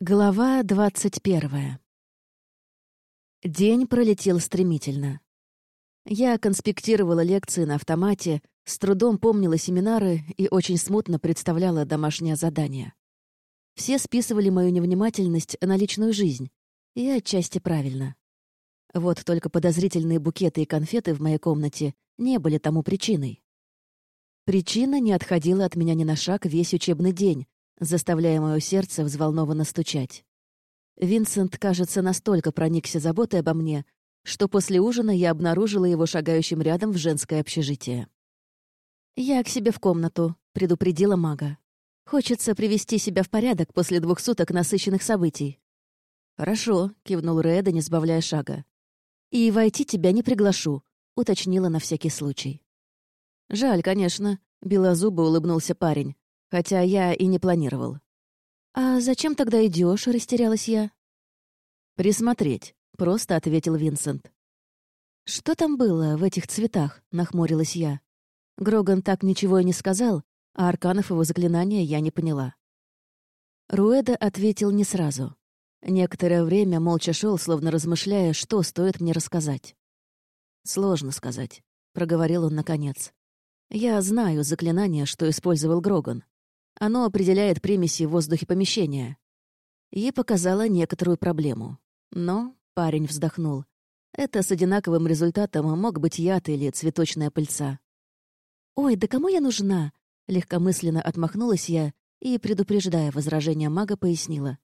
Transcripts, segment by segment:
Глава двадцать первая. День пролетел стремительно. Я конспектировала лекции на автомате, с трудом помнила семинары и очень смутно представляла домашнее задание. Все списывали мою невнимательность на личную жизнь, и отчасти правильно. Вот только подозрительные букеты и конфеты в моей комнате не были тому причиной. Причина не отходила от меня ни на шаг весь учебный день, заставляя мое сердце взволнованно стучать. Винсент, кажется, настолько проникся заботой обо мне, что после ужина я обнаружила его шагающим рядом в женское общежитие. «Я к себе в комнату», — предупредила мага. «Хочется привести себя в порядок после двух суток насыщенных событий». «Хорошо», — кивнул Реда, не сбавляя шага. «И войти тебя не приглашу», — уточнила на всякий случай. «Жаль, конечно», — белозубо улыбнулся парень, хотя я и не планировал. «А зачем тогда идешь? растерялась я. «Присмотреть», — просто ответил Винсент. «Что там было в этих цветах?» — нахмурилась я. Гроган так ничего и не сказал, а арканов его заклинания я не поняла. Руэда ответил не сразу. Некоторое время молча шел, словно размышляя, что стоит мне рассказать. «Сложно сказать», — проговорил он наконец. «Я знаю заклинание, что использовал Гроган. Оно определяет примеси в воздухе помещения. И показало некоторую проблему. Но парень вздохнул. Это с одинаковым результатом мог быть яд или цветочная пыльца. «Ой, да кому я нужна?» Легкомысленно отмахнулась я и, предупреждая возражение мага, пояснила.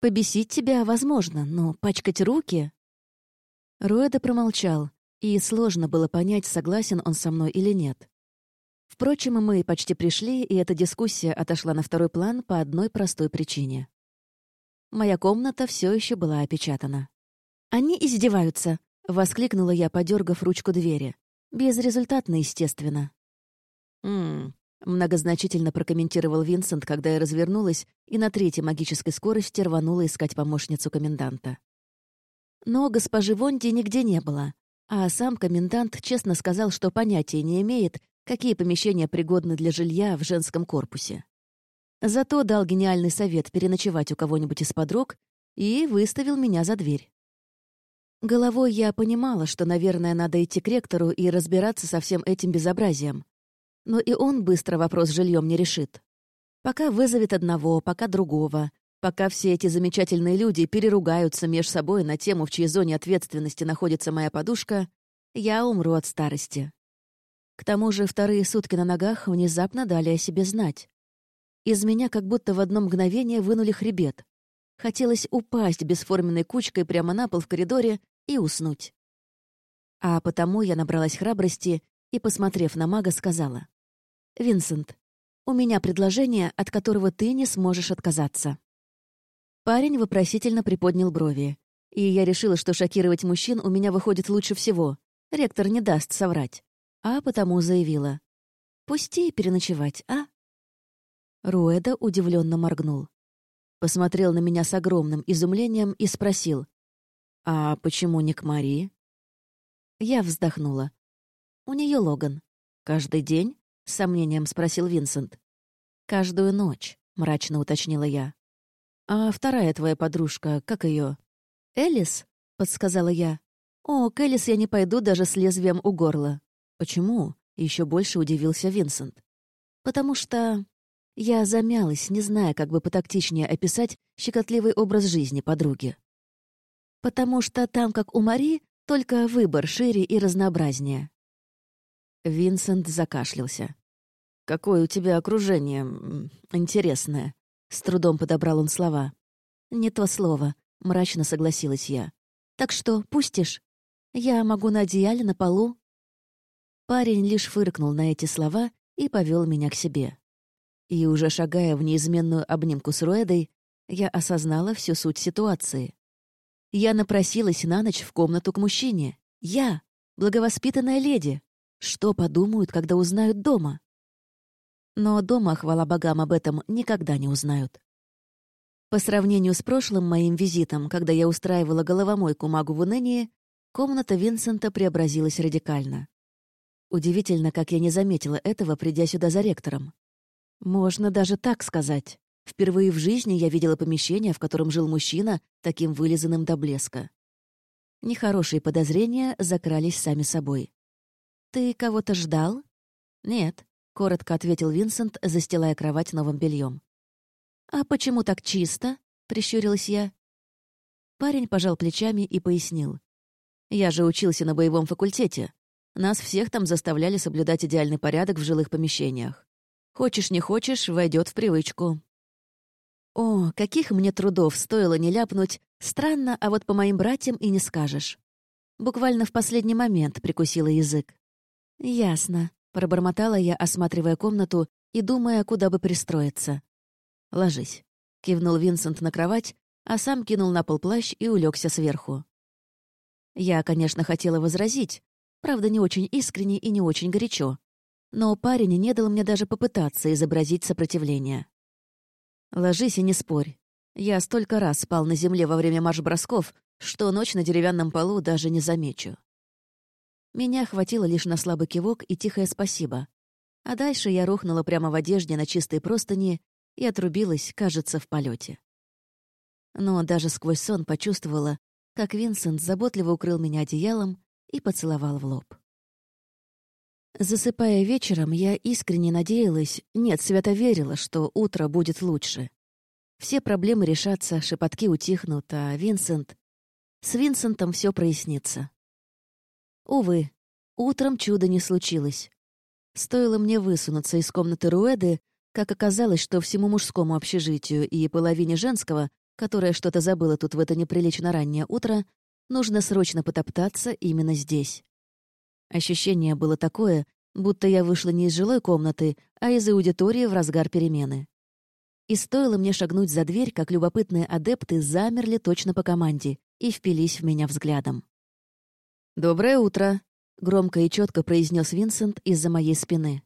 Побесить тебя возможно, но пачкать руки...» Руэда промолчал, и сложно было понять, согласен он со мной или нет. Впрочем, мы почти пришли, и эта дискуссия отошла на второй план по одной простой причине. Моя комната все еще была опечатана. «Они издеваются!» — воскликнула я, подергав ручку двери. Безрезультатно, естественно. «Ммм, Многозначительно прокомментировал Винсент, когда я развернулась и на третьей магической скорости рванула искать помощницу коменданта. Но госпожи Вонди нигде не было, а сам комендант честно сказал, что понятия не имеет, какие помещения пригодны для жилья в женском корпусе. Зато дал гениальный совет переночевать у кого-нибудь из подруг и выставил меня за дверь. Головой я понимала, что, наверное, надо идти к ректору и разбираться со всем этим безобразием, но и он быстро вопрос с жильем не решит. Пока вызовет одного, пока другого, пока все эти замечательные люди переругаются меж собой на тему, в чьей зоне ответственности находится моя подушка, я умру от старости. К тому же вторые сутки на ногах внезапно дали о себе знать. Из меня как будто в одно мгновение вынули хребет. Хотелось упасть бесформенной кучкой прямо на пол в коридоре и уснуть. А потому я набралась храбрости и, посмотрев на мага, сказала. «Винсент, у меня предложение, от которого ты не сможешь отказаться». Парень вопросительно приподнял брови. И я решила, что шокировать мужчин у меня выходит лучше всего. Ректор не даст соврать. А потому заявила. «Пусти переночевать, а?» Руэда удивленно моргнул. Посмотрел на меня с огромным изумлением и спросил. «А почему не к Марии?» Я вздохнула. «У нее Логан. Каждый день?» — с сомнением спросил Винсент. «Каждую ночь», — мрачно уточнила я. «А вторая твоя подружка, как ее? «Элис?» — подсказала я. «О, к Элис я не пойду даже с лезвием у горла». «Почему?» — еще больше удивился Винсент. «Потому что...» Я замялась, не зная, как бы потактичнее описать щекотливый образ жизни подруги. «Потому что там, как у Мари, только выбор шире и разнообразнее. Винсент закашлялся. «Какое у тебя окружение интересное», — с трудом подобрал он слова. «Не то слово», — мрачно согласилась я. «Так что, пустишь? Я могу на одеяле на полу?» Парень лишь фыркнул на эти слова и повел меня к себе. И уже шагая в неизменную обнимку с Руэдой, я осознала всю суть ситуации. Я напросилась на ночь в комнату к мужчине. Я, благовоспитанная леди, что подумают, когда узнают дома? Но дома, хвала богам, об этом никогда не узнают. По сравнению с прошлым моим визитом, когда я устраивала головомойку магу в унынии, комната Винсента преобразилась радикально. Удивительно, как я не заметила этого, придя сюда за ректором. Можно даже так сказать. Впервые в жизни я видела помещение, в котором жил мужчина, таким вылизанным до блеска. Нехорошие подозрения закрались сами собой. «Ты кого-то ждал?» «Нет», — коротко ответил Винсент, застилая кровать новым бельем. «А почему так чисто?» — прищурилась я. Парень пожал плечами и пояснил. «Я же учился на боевом факультете. Нас всех там заставляли соблюдать идеальный порядок в жилых помещениях. Хочешь, не хочешь, войдет в привычку. О, каких мне трудов стоило не ляпнуть. Странно, а вот по моим братьям и не скажешь. Буквально в последний момент прикусила язык. «Ясно», — пробормотала я, осматривая комнату и думая, куда бы пристроиться. «Ложись», — кивнул Винсент на кровать, а сам кинул на пол плащ и улегся сверху. Я, конечно, хотела возразить, правда, не очень искренне и не очень горячо. Но парень не дал мне даже попытаться изобразить сопротивление. Ложись и не спорь. Я столько раз спал на земле во время марш-бросков, что ночь на деревянном полу даже не замечу. Меня хватило лишь на слабый кивок и тихое спасибо. А дальше я рухнула прямо в одежде на чистые простыни и отрубилась, кажется, в полете. Но даже сквозь сон почувствовала, как Винсент заботливо укрыл меня одеялом и поцеловал в лоб. Засыпая вечером, я искренне надеялась, нет, свято верила, что утро будет лучше. Все проблемы решатся, шепотки утихнут, а Винсент... С Винсентом все прояснится. Увы, утром чуда не случилось. Стоило мне высунуться из комнаты Руэды, как оказалось, что всему мужскому общежитию и половине женского, которая что-то забыла тут в это неприлично раннее утро, нужно срочно потоптаться именно здесь. Ощущение было такое, будто я вышла не из жилой комнаты, а из аудитории в разгар перемены. И стоило мне шагнуть за дверь, как любопытные адепты замерли точно по команде и впились в меня взглядом. «Доброе утро», — громко и четко произнес Винсент из-за моей спины.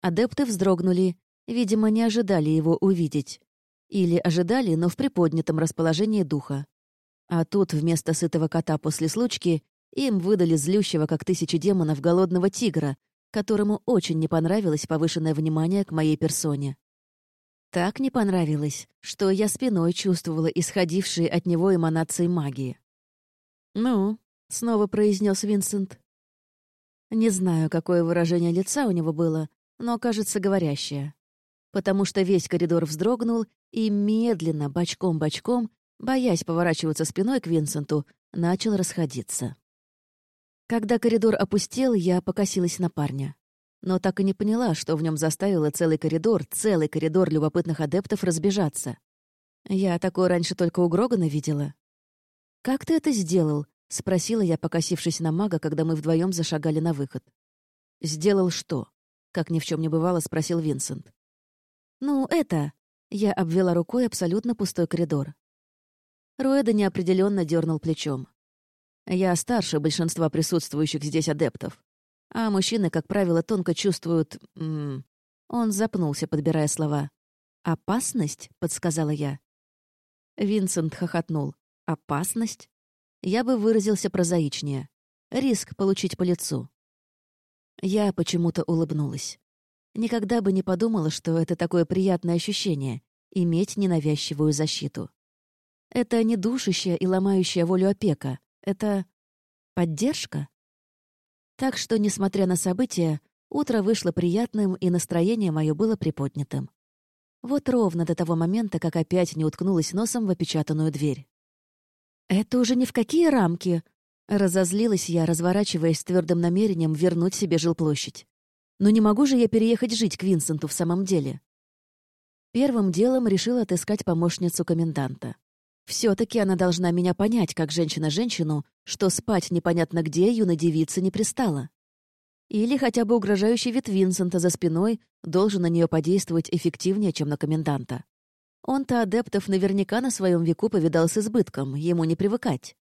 Адепты вздрогнули, видимо, не ожидали его увидеть. Или ожидали, но в приподнятом расположении духа. А тут вместо сытого кота после случки им выдали злющего, как тысячи демонов, голодного тигра, которому очень не понравилось повышенное внимание к моей персоне. Так не понравилось, что я спиной чувствовала исходившие от него эманации магии. «Ну», — снова произнес Винсент. Не знаю, какое выражение лица у него было, но, кажется, говорящее. Потому что весь коридор вздрогнул и медленно, бочком-бочком, боясь поворачиваться спиной к Винсенту, начал расходиться. Когда коридор опустел, я покосилась на парня. Но так и не поняла, что в нем заставило целый коридор, целый коридор любопытных адептов разбежаться. Я такое раньше только у Грогана видела. «Как ты это сделал?» — спросила я, покосившись на мага, когда мы вдвоем зашагали на выход. «Сделал что?» — как ни в чем не бывало, спросил Винсент. «Ну, это...» — я обвела рукой абсолютно пустой коридор. Руэда неопределенно дернул плечом. Я старше большинства присутствующих здесь адептов. А мужчины, как правило, тонко чувствуют... М -м, он запнулся, подбирая слова. «Опасность?» — подсказала я. Винсент хохотнул. «Опасность?» Я бы выразился прозаичнее. Риск получить по лицу. Я почему-то улыбнулась. Никогда бы не подумала, что это такое приятное ощущение — иметь ненавязчивую защиту. Это не душащая и ломающая волю опека, это поддержка? Так что, несмотря на события, утро вышло приятным, и настроение мое было приподнятым. Вот ровно до того момента, как опять не уткнулась носом в опечатанную дверь. «Это уже ни в какие рамки!» Разозлилась я, разворачиваясь с твердым намерением вернуть себе жилплощадь. «Но не могу же я переехать жить к Винсенту в самом деле?» Первым делом решила отыскать помощницу коменданта все таки она должна меня понять, как женщина женщину, что спать непонятно где юной девице не пристала. Или хотя бы угрожающий вид Винсента за спиной должен на нее подействовать эффективнее, чем на коменданта. Он-то адептов наверняка на своем веку повидал с избытком, ему не привыкать.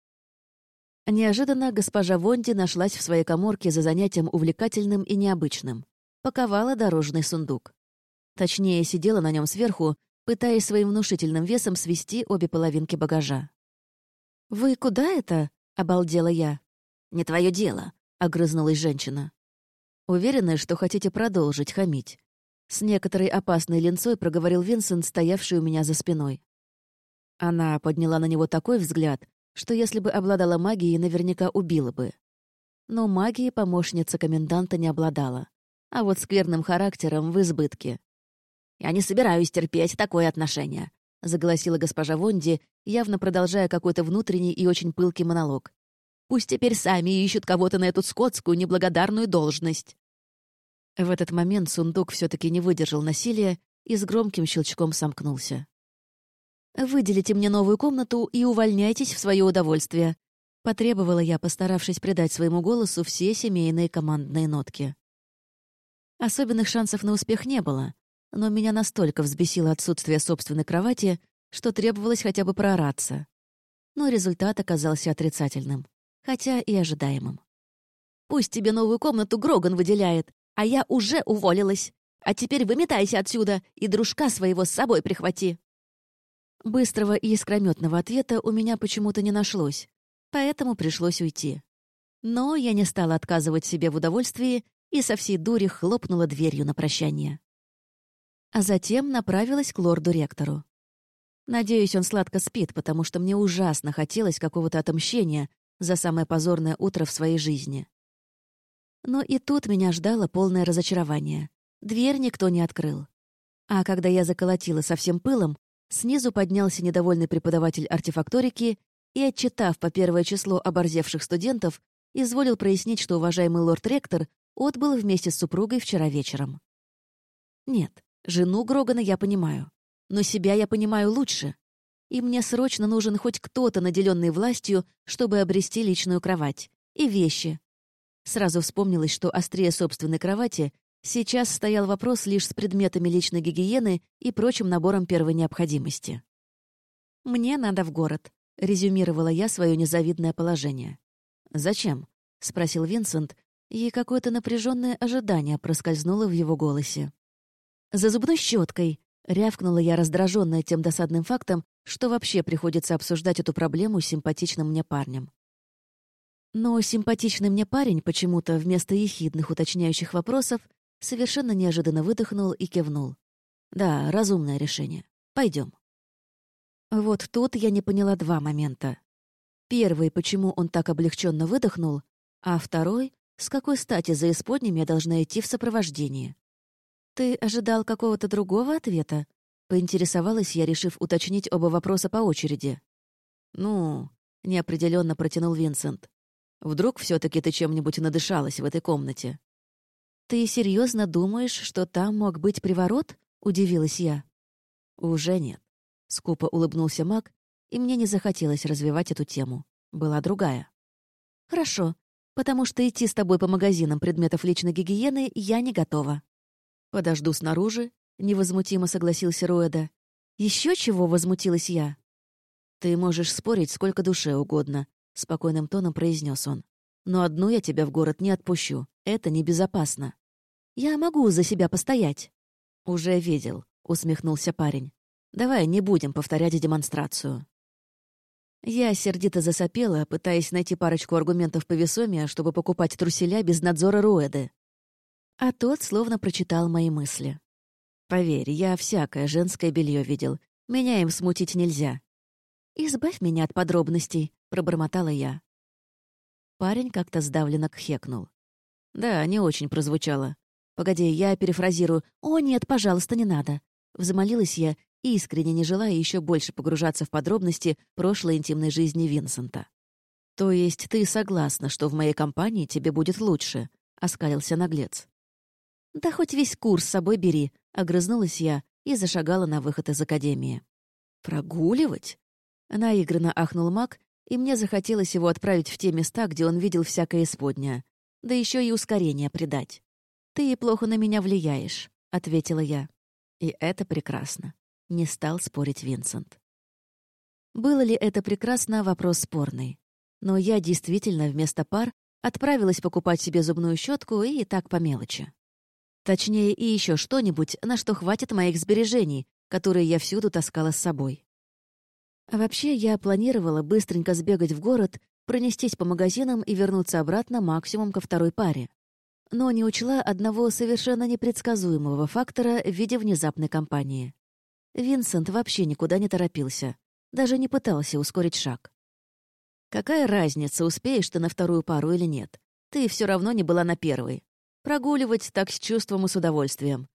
Неожиданно госпожа Вонди нашлась в своей коморке за занятием увлекательным и необычным. Паковала дорожный сундук. Точнее, сидела на нем сверху пытаясь своим внушительным весом свести обе половинки багажа. «Вы куда это?» — обалдела я. «Не твое дело», — огрызнулась женщина. «Уверены, что хотите продолжить хамить?» С некоторой опасной линцой проговорил Винсент, стоявший у меня за спиной. Она подняла на него такой взгляд, что если бы обладала магией, наверняка убила бы. Но магией помощница коменданта не обладала, а вот скверным характером в избытке. «Я не собираюсь терпеть такое отношение», — заголосила госпожа Вонди, явно продолжая какой-то внутренний и очень пылкий монолог. «Пусть теперь сами ищут кого-то на эту скотскую неблагодарную должность». В этот момент сундук все таки не выдержал насилия и с громким щелчком сомкнулся. «Выделите мне новую комнату и увольняйтесь в свое удовольствие», — потребовала я, постаравшись придать своему голосу все семейные командные нотки. Особенных шансов на успех не было, но меня настолько взбесило отсутствие собственной кровати, что требовалось хотя бы проораться. Но результат оказался отрицательным, хотя и ожидаемым. «Пусть тебе новую комнату Гроган выделяет, а я уже уволилась. А теперь выметайся отсюда и дружка своего с собой прихвати». Быстрого и искрометного ответа у меня почему-то не нашлось, поэтому пришлось уйти. Но я не стала отказывать себе в удовольствии и со всей дури хлопнула дверью на прощание. А затем направилась к лорду-ректору. Надеюсь, он сладко спит, потому что мне ужасно хотелось какого-то отомщения за самое позорное утро в своей жизни. Но и тут меня ждало полное разочарование. Дверь никто не открыл. А когда я заколотила со всем пылом, снизу поднялся недовольный преподаватель артефакторики и, отчитав по первое число оборзевших студентов, изволил прояснить, что уважаемый лорд-ректор отбыл вместе с супругой вчера вечером. Нет, жену Грогана я понимаю, но себя я понимаю лучше. И мне срочно нужен хоть кто-то, наделенный властью, чтобы обрести личную кровать. И вещи, Сразу вспомнилось, что острее собственной кровати сейчас стоял вопрос лишь с предметами личной гигиены и прочим набором первой необходимости. «Мне надо в город», — резюмировала я свое незавидное положение. «Зачем?» — спросил Винсент, и какое-то напряженное ожидание проскользнуло в его голосе. «За зубной щеткой, рявкнула я, раздраженная тем досадным фактом, что вообще приходится обсуждать эту проблему с симпатичным мне парнем. Но симпатичный мне парень почему-то вместо ехидных уточняющих вопросов совершенно неожиданно выдохнул и кивнул. «Да, разумное решение. Пойдем. Вот тут я не поняла два момента. Первый, почему он так облегченно выдохнул, а второй, с какой стати за исподним я должна идти в сопровождении. «Ты ожидал какого-то другого ответа?» — поинтересовалась я, решив уточнить оба вопроса по очереди. «Ну...» — неопределенно протянул Винсент. Вдруг все таки ты чем-нибудь надышалась в этой комнате?» «Ты серьезно думаешь, что там мог быть приворот?» — удивилась я. «Уже нет», — скупо улыбнулся маг, и мне не захотелось развивать эту тему. Была другая. «Хорошо, потому что идти с тобой по магазинам предметов личной гигиены я не готова». «Подожду снаружи», — невозмутимо согласился Руэда. Еще чего возмутилась я?» «Ты можешь спорить сколько душе угодно, — спокойным тоном произнес он. «Но одну я тебя в город не отпущу. Это небезопасно». «Я могу за себя постоять». «Уже видел», — усмехнулся парень. «Давай не будем повторять демонстрацию». Я сердито засопела, пытаясь найти парочку аргументов повесомия, чтобы покупать труселя без надзора Руэды. А тот словно прочитал мои мысли. «Поверь, я всякое женское белье видел. Меня им смутить нельзя. «Избавь меня от подробностей», — пробормотала я. Парень как-то сдавленно кхекнул. «Да, не очень прозвучало. Погоди, я перефразирую. О, нет, пожалуйста, не надо». Взмолилась я, искренне не желая еще больше погружаться в подробности прошлой интимной жизни Винсента. «То есть ты согласна, что в моей компании тебе будет лучше?» — оскалился наглец. «Да хоть весь курс с собой бери», — огрызнулась я и зашагала на выход из академии. «Прогуливать?» Наигранно ахнул маг, и мне захотелось его отправить в те места, где он видел всякое исподнее. Да еще и ускорение придать. «Ты плохо на меня влияешь», — ответила я. И это прекрасно. Не стал спорить Винсент. Было ли это прекрасно — вопрос спорный. Но я действительно вместо пар отправилась покупать себе зубную щетку и так по мелочи. Точнее, и еще что-нибудь, на что хватит моих сбережений, которые я всюду таскала с собой. А вообще, я планировала быстренько сбегать в город, пронестись по магазинам и вернуться обратно максимум ко второй паре. но не учла одного совершенно непредсказуемого фактора в виде внезапной кампании. Винсент вообще никуда не торопился, даже не пытался ускорить шаг. Какая разница, успеешь ты на вторую пару или нет? Ты все равно не была на первой. Прогуливать так с чувством и с удовольствием.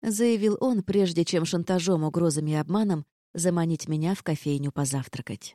Заявил он, прежде чем шантажом, угрозами и обманом заманить меня в кофейню позавтракать.